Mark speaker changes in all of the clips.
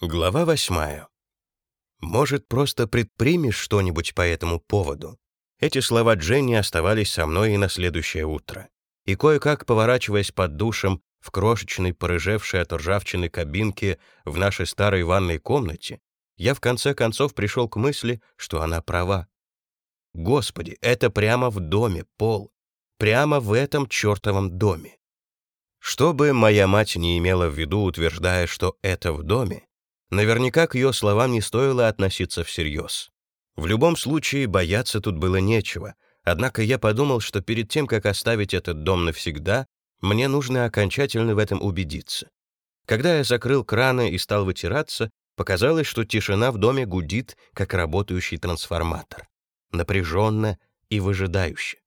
Speaker 1: Глава восьмая. «Может, просто предпримешь что-нибудь по этому поводу?» Эти слова Дженни оставались со мной и на следующее утро. И кое-как, поворачиваясь под душем в крошечной, порыжевшей от ржавчины кабинке в нашей старой ванной комнате, я в конце концов пришел к мысли, что она права. Господи, это прямо в доме, Пол. Прямо в этом чертовом доме. Что бы моя мать не имела в виду, утверждая, что это в доме, Наверняка к ее словам не стоило относиться всерьез. В любом случае, бояться тут было нечего, однако я подумал, что перед тем, как оставить этот дом навсегда, мне нужно окончательно в этом убедиться. Когда я закрыл краны и стал вытираться, показалось, что тишина в доме гудит, как работающий трансформатор. Напряженно и выжидающе.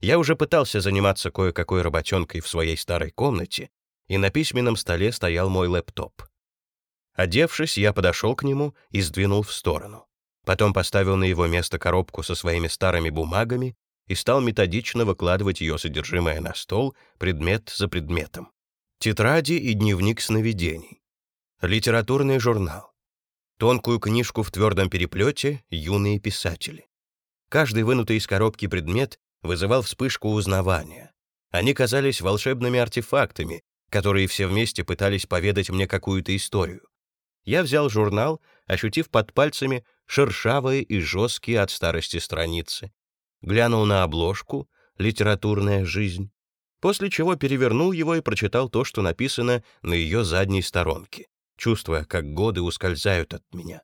Speaker 1: Я уже пытался заниматься кое-какой работенкой в своей старой комнате, и на письменном столе стоял мой лэптоп. Одевшись, я подошел к нему и сдвинул в сторону. Потом поставил на его место коробку со своими старыми бумагами и стал методично выкладывать ее содержимое на стол, предмет за предметом. Тетради и дневник сновидений. Литературный журнал. Тонкую книжку в твердом переплете «Юные писатели». Каждый вынутый из коробки предмет вызывал вспышку узнавания. Они казались волшебными артефактами, которые все вместе пытались поведать мне какую-то историю. Я взял журнал, ощутив под пальцами шершавые и жесткие от старости страницы. Глянул на обложку «Литературная жизнь», после чего перевернул его и прочитал то, что написано на ее задней сторонке, чувствуя, как годы ускользают от меня.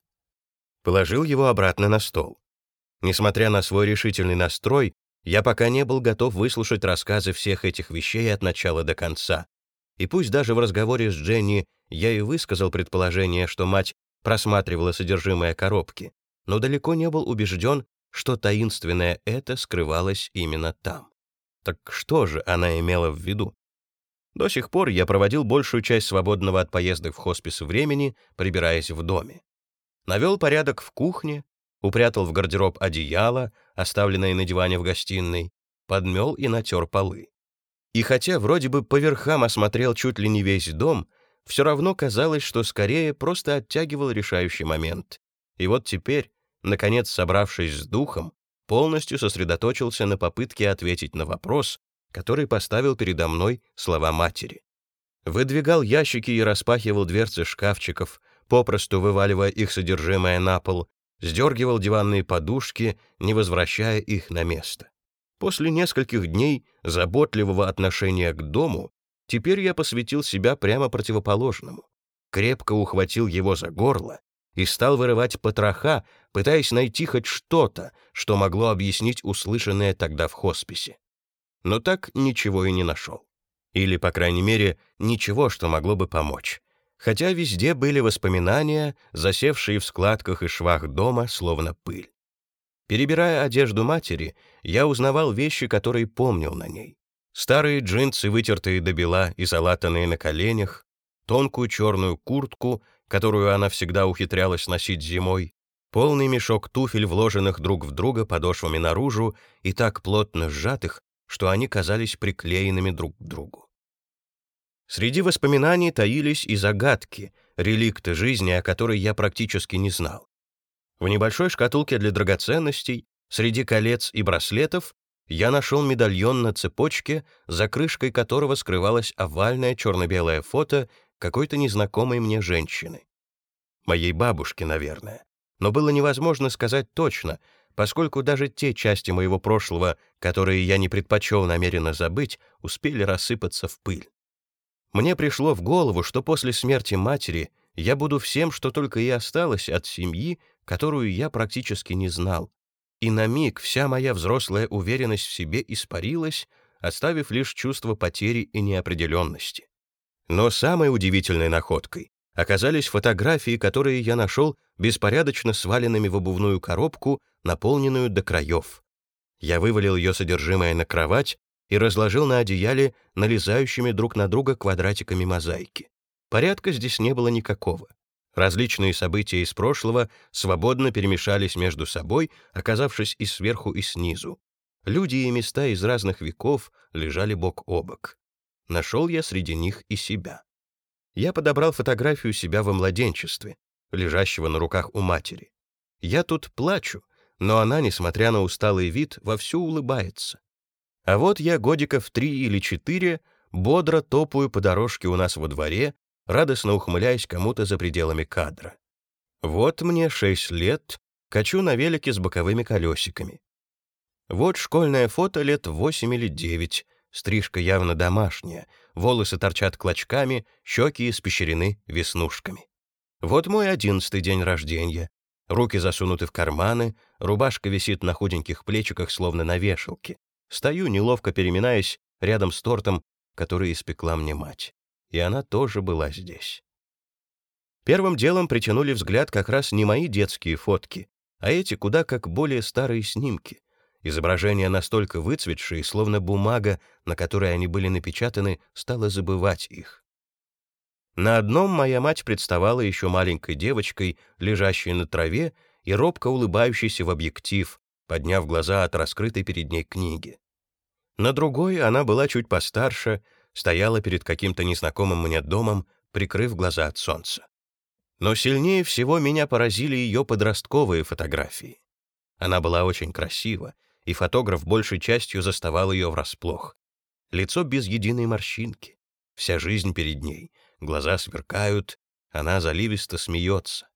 Speaker 1: Положил его обратно на стол. Несмотря на свой решительный настрой, я пока не был готов выслушать рассказы всех этих вещей от начала до конца. И пусть даже в разговоре с Дженни я и высказал предположение, что мать просматривала содержимое коробки, но далеко не был убежден, что таинственное это скрывалось именно там. Так что же она имела в виду? До сих пор я проводил большую часть свободного от поездок в хоспис времени, прибираясь в доме. Навел порядок в кухне, упрятал в гардероб одеяло, оставленное на диване в гостиной, подмел и натер полы. И хотя вроде бы по верхам осмотрел чуть ли не весь дом, все равно казалось, что скорее просто оттягивал решающий момент. И вот теперь, наконец собравшись с духом, полностью сосредоточился на попытке ответить на вопрос, который поставил передо мной слова матери. Выдвигал ящики и распахивал дверцы шкафчиков, попросту вываливая их содержимое на пол, сдергивал диванные подушки, не возвращая их на место. После нескольких дней заботливого отношения к дому Теперь я посвятил себя прямо противоположному. Крепко ухватил его за горло и стал вырывать потроха, пытаясь найти хоть что-то, что могло объяснить услышанное тогда в хосписе. Но так ничего и не нашел. Или, по крайней мере, ничего, что могло бы помочь. Хотя везде были воспоминания, засевшие в складках и швах дома, словно пыль. Перебирая одежду матери, я узнавал вещи, которые помнил на ней. Старые джинсы, вытертые до бела и залатанные на коленях, тонкую черную куртку, которую она всегда ухитрялась носить зимой, полный мешок туфель, вложенных друг в друга подошвами наружу и так плотно сжатых, что они казались приклеенными друг к другу. Среди воспоминаний таились и загадки, реликты жизни, о которой я практически не знал. В небольшой шкатулке для драгоценностей, среди колец и браслетов, я нашел медальон на цепочке, за крышкой которого скрывалось овальное черно-белое фото какой-то незнакомой мне женщины. Моей бабушки, наверное. Но было невозможно сказать точно, поскольку даже те части моего прошлого, которые я не предпочел намеренно забыть, успели рассыпаться в пыль. Мне пришло в голову, что после смерти матери я буду всем, что только и осталось от семьи, которую я практически не знал, и на миг вся моя взрослая уверенность в себе испарилась, оставив лишь чувство потери и неопределенности. Но самой удивительной находкой оказались фотографии, которые я нашел беспорядочно сваленными в обувную коробку, наполненную до краев. Я вывалил ее содержимое на кровать и разложил на одеяле налезающими друг на друга квадратиками мозаики. Порядка здесь не было никакого. Различные события из прошлого свободно перемешались между собой, оказавшись и сверху, и снизу. Люди и места из разных веков лежали бок о бок. Нашел я среди них и себя. Я подобрал фотографию себя во младенчестве, лежащего на руках у матери. Я тут плачу, но она, несмотря на усталый вид, вовсю улыбается. А вот я годиков три или четыре бодро топаю по дорожке у нас во дворе, радостно ухмыляясь кому-то за пределами кадра. Вот мне шесть лет, качу на велике с боковыми колесиками. Вот школьное фото лет восемь или девять, стрижка явно домашняя, волосы торчат клочками, щеки испещрены веснушками. Вот мой одиннадцатый день рождения. Руки засунуты в карманы, рубашка висит на худеньких плечиках, словно на вешалке. Стою, неловко переминаясь, рядом с тортом, который испекла мне мать. И она тоже была здесь. Первым делом притянули взгляд как раз не мои детские фотки, а эти куда как более старые снимки. Изображения настолько выцветшие, словно бумага, на которой они были напечатаны, стала забывать их. На одном моя мать представала еще маленькой девочкой, лежащей на траве и робко улыбающейся в объектив, подняв глаза от раскрытой перед ней книги. На другой она была чуть постарше, стояла перед каким-то незнакомым мне домом, прикрыв глаза от солнца. Но сильнее всего меня поразили ее подростковые фотографии. Она была очень красива, и фотограф большей частью заставал ее врасплох. Лицо без единой морщинки, вся жизнь перед ней, глаза сверкают, она заливисто смеется.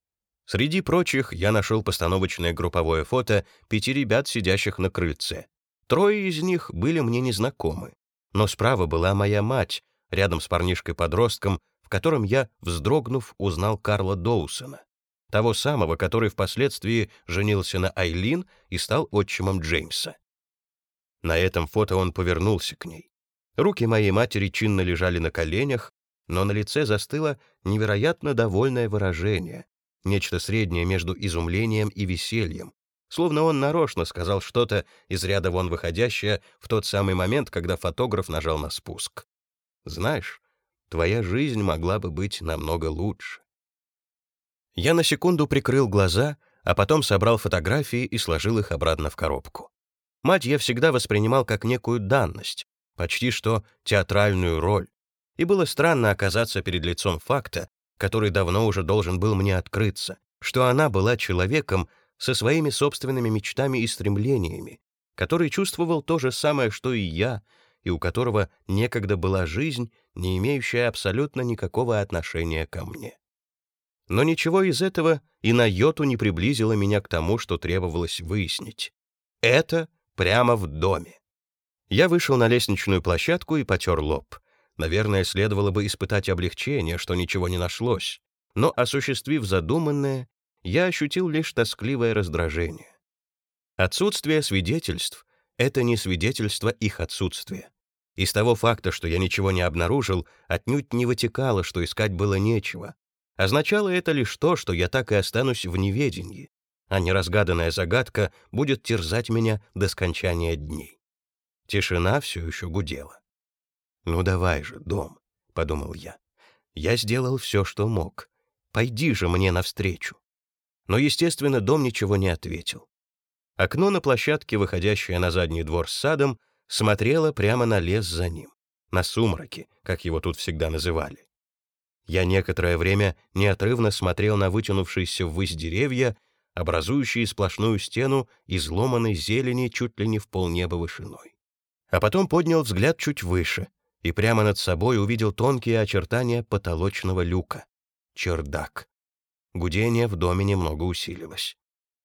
Speaker 1: Среди прочих я нашел постановочное групповое фото пяти ребят, сидящих на крыльце. Трое из них были мне незнакомы, но справа была моя мать, рядом с парнишкой-подростком, в котором я, вздрогнув, узнал Карла Доусона того самого, который впоследствии женился на Айлин и стал отчимом Джеймса. На этом фото он повернулся к ней. Руки моей матери чинно лежали на коленях, но на лице застыло невероятно довольное выражение, нечто среднее между изумлением и весельем, словно он нарочно сказал что-то из ряда вон выходящее в тот самый момент, когда фотограф нажал на спуск. «Знаешь, твоя жизнь могла бы быть намного лучше». Я на секунду прикрыл глаза, а потом собрал фотографии и сложил их обратно в коробку. Мать я всегда воспринимал как некую данность, почти что театральную роль, и было странно оказаться перед лицом факта, который давно уже должен был мне открыться, что она была человеком со своими собственными мечтами и стремлениями, который чувствовал то же самое, что и я, и у которого некогда была жизнь, не имеющая абсолютно никакого отношения ко мне. Но ничего из этого и на йоту не приблизило меня к тому, что требовалось выяснить. Это прямо в доме. Я вышел на лестничную площадку и потер лоб. Наверное, следовало бы испытать облегчение, что ничего не нашлось. Но, осуществив задуманное, я ощутил лишь тоскливое раздражение. Отсутствие свидетельств — это не свидетельство их отсутствия. Из того факта, что я ничего не обнаружил, отнюдь не вытекало, что искать было нечего, Означало это лишь то, что я так и останусь в неведении, а неразгаданная загадка будет терзать меня до скончания дней. Тишина все еще гудела. «Ну давай же, дом», — подумал я. «Я сделал все, что мог. Пойди же мне навстречу». Но, естественно, дом ничего не ответил. Окно на площадке, выходящее на задний двор с садом, смотрело прямо на лес за ним, на сумраки, как его тут всегда называли. Я некоторое время неотрывно смотрел на вытянувшиеся ввысь деревья, образующие сплошную стену изломанной зелени чуть ли не в полнеба вышиной. А потом поднял взгляд чуть выше и прямо над собой увидел тонкие очертания потолочного люка. Чердак. Гудение в доме немного усилилось.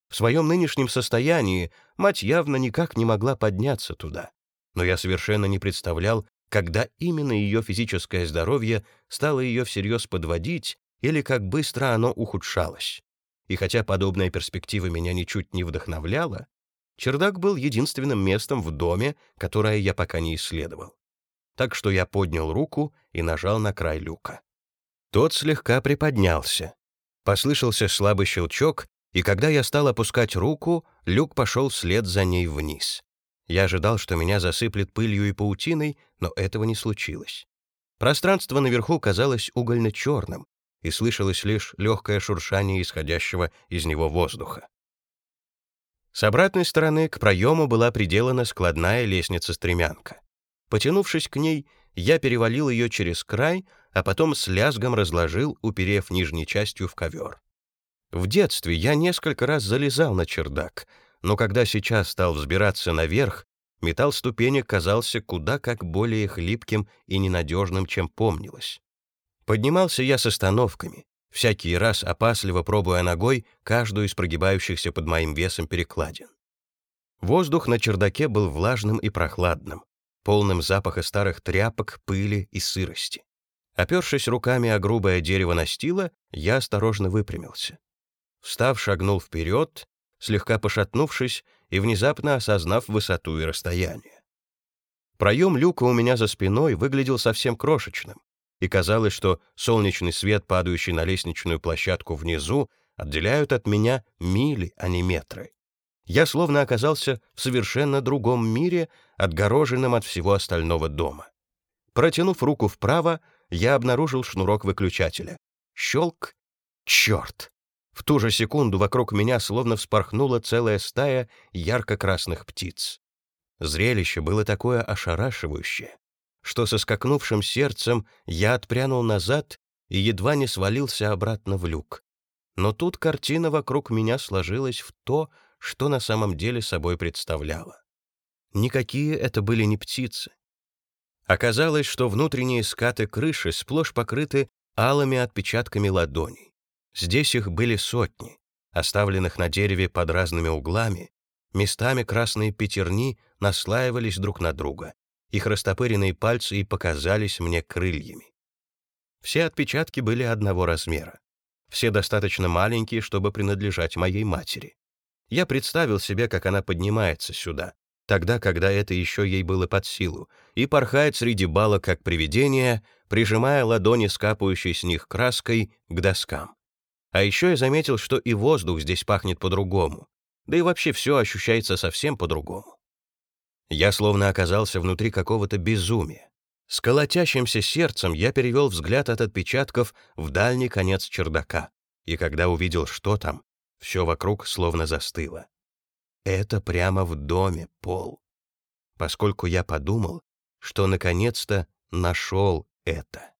Speaker 1: В своем нынешнем состоянии мать явно никак не могла подняться туда. Но я совершенно не представлял, когда именно ее физическое здоровье стало ее всерьез подводить или как быстро оно ухудшалось. И хотя подобная перспектива меня ничуть не вдохновляла, чердак был единственным местом в доме, которое я пока не исследовал. Так что я поднял руку и нажал на край люка. Тот слегка приподнялся. Послышался слабый щелчок, и когда я стал опускать руку, люк пошел вслед за ней вниз. Я ожидал, что меня засыплет пылью и паутиной, но этого не случилось. Пространство наверху казалось угольно-черным, и слышалось лишь легкое шуршание исходящего из него воздуха. С обратной стороны к проему была приделана складная лестница-стремянка. Потянувшись к ней, я перевалил ее через край, а потом с лязгом разложил, уперев нижней частью в ковер. В детстве я несколько раз залезал на чердак, но когда сейчас стал взбираться наверх, металл ступенек казался куда как более хлипким и ненадежным, чем помнилось. Поднимался я с остановками, всякий раз опасливо пробуя ногой каждую из прогибающихся под моим весом перекладин. Воздух на чердаке был влажным и прохладным, полным запаха старых тряпок, пыли и сырости. Опершись руками о грубое дерево настила, я осторожно выпрямился. Встав, шагнул вперед, слегка пошатнувшись и внезапно осознав высоту и расстояние. Проем люка у меня за спиной выглядел совсем крошечным, и казалось, что солнечный свет, падающий на лестничную площадку внизу, отделяют от меня мили, а не метры. Я словно оказался в совершенно другом мире, отгороженном от всего остального дома. Протянув руку вправо, я обнаружил шнурок выключателя. Щелк. Черт! В ту же секунду вокруг меня словно вспорхнула целая стая ярко-красных птиц. Зрелище было такое ошарашивающее, что со скакнувшим сердцем я отпрянул назад и едва не свалился обратно в люк. Но тут картина вокруг меня сложилась в то, что на самом деле собой представляла. Никакие это были не птицы. Оказалось, что внутренние скаты крыши сплошь покрыты алыми отпечатками ладоней. Здесь их были сотни, оставленных на дереве под разными углами, местами красные пятерни наслаивались друг на друга, их растопыренные пальцы и показались мне крыльями. Все отпечатки были одного размера. Все достаточно маленькие, чтобы принадлежать моей матери. Я представил себе, как она поднимается сюда, тогда, когда это еще ей было под силу, и порхает среди балок, как привидение, прижимая ладони с капающей с них краской к доскам. А еще я заметил, что и воздух здесь пахнет по-другому, да и вообще все ощущается совсем по-другому. Я словно оказался внутри какого-то безумия. С колотящимся сердцем я перевел взгляд от отпечатков в дальний конец чердака, и когда увидел, что там, все вокруг словно застыло. Это прямо в доме, Пол. Поскольку я подумал, что наконец-то нашел это.